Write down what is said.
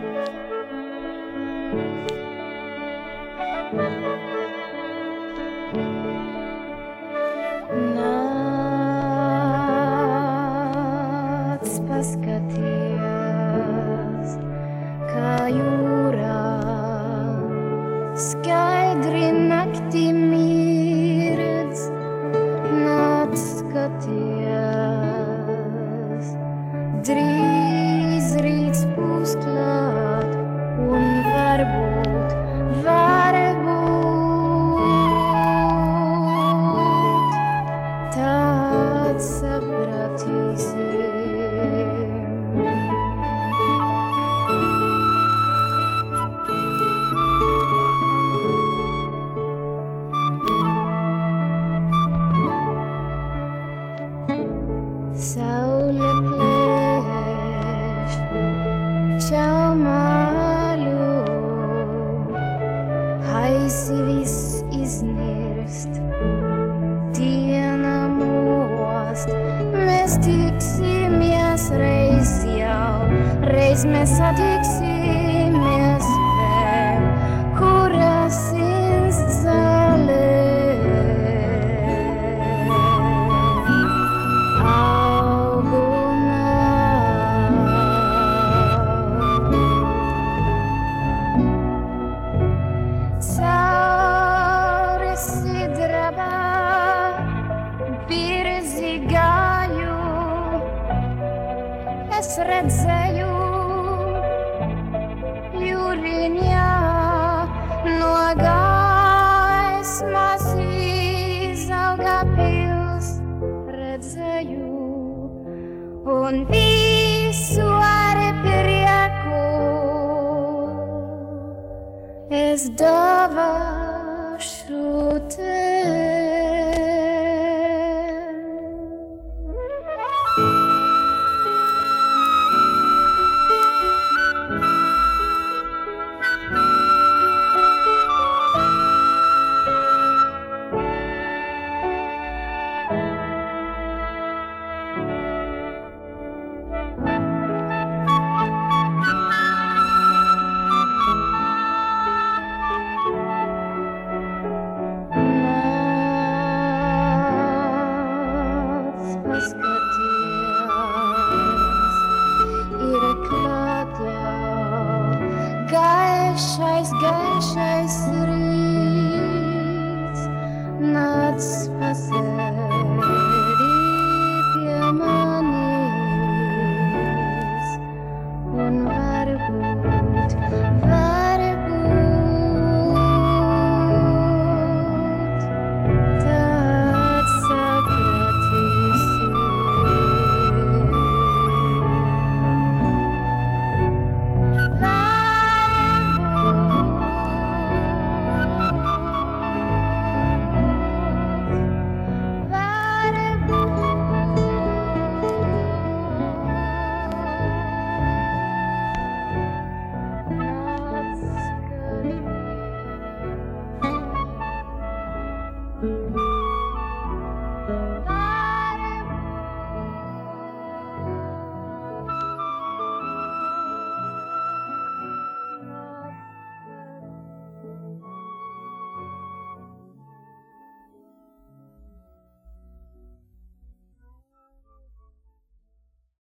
Música tāds sapratīsim. Saule plēš caur malu, haisi viss iznirst, diena most. Mēs tiksimies reiz jau, reiz mēs satiksimies es redzēju jūriņā no gaismas izauga pils, redzēju un visu ar prieku es dāvāšu tev. šiais geršais ir